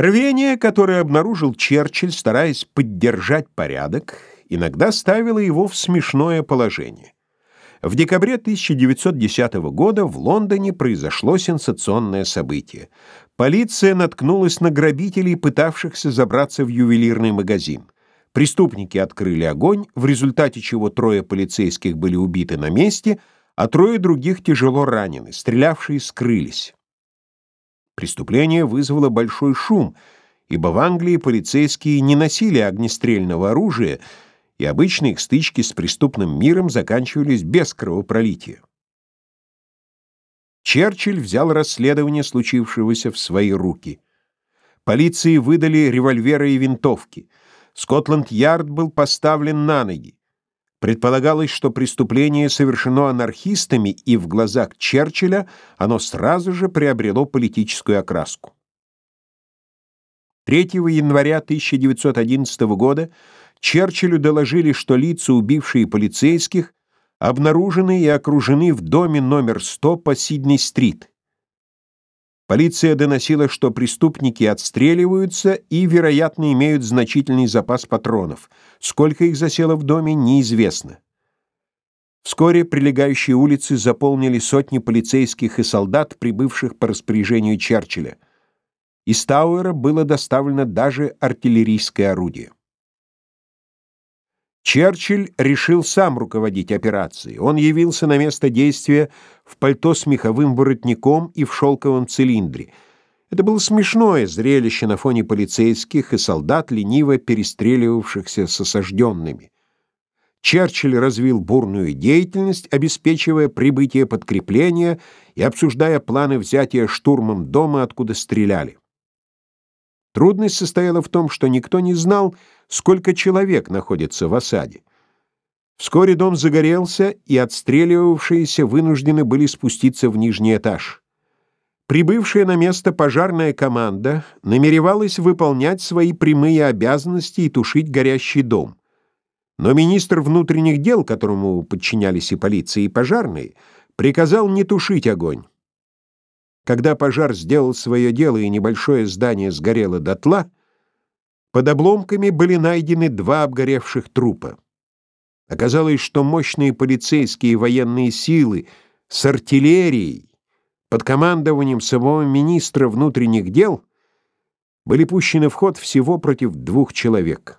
Рвение, которое обнаружил Черчилль, стараясь поддержать порядок, иногда ставило его в смешное положение. В декабре 1910 года в Лондоне произошло сенсационное событие. Полиция наткнулась на грабителей, пытавшихся забраться в ювелирный магазин. Преступники открыли огонь, в результате чего трое полицейских были убиты на месте, а трое других тяжело ранены. Стрелявшие скрылись. Преступление вызвало большой шум, ибо в Англии полицейские не носили огнестрельного оружия, и обычно их стычки с преступным миром заканчивались без кровопролития. Черчилль взял расследование случившегося в свои руки. Полиции выдали револьверы и винтовки. Скотланд-Ярд был поставлен на ноги. Предполагалось, что преступление совершено анархистами, и в глазах Черчилля оно сразу же приобрело политическую окраску. 3 января 1911 года Черчиллю доложили, что лица, убившие полицейских, обнаружены и окружены в доме номер 100 по Сидней-стрит. Полиция доносила, что преступники отстреливаются и, вероятно, имеют значительный запас патронов. Сколько их засело в доме, неизвестно. Вскоре прилегающие улицы заполнили сотни полицейских и солдат, прибывших по распоряжению Черчилля. Из Тауэра было доставлено даже артиллерийское орудие. Черчилль решил сам руководить операцией. Он явился на место действия в пальто с меховым воротником и в шелковом цилиндре. Это было смешное зрелище на фоне полицейских и солдат, лениво перестреливавшихся с осажденными. Черчилль развил бурную деятельность, обеспечивая прибытие подкрепления и обсуждая планы взятия штурмом дома, откуда стреляли. Трудность состояла в том, что никто не знал, сколько человек находится в осаде. Вскоре дом загорелся, и отстреливавшиеся вынуждены были спуститься в нижний этаж. Прибывшая на место пожарная команда намеревалась выполнять свои прямые обязанности и тушить горящий дом. Но министр внутренних дел, которому подчинялись и полиция, и пожарные, приказал не тушить огонь. Когда пожар сделал свое дело и небольшое здание сгорело дотла, под обломками были найдены два обгоревших трупа. Оказалось, что мощные полицейские и военные силы с артиллерией под командованием самого министра внутренних дел были пущены в ход всего против двух человек.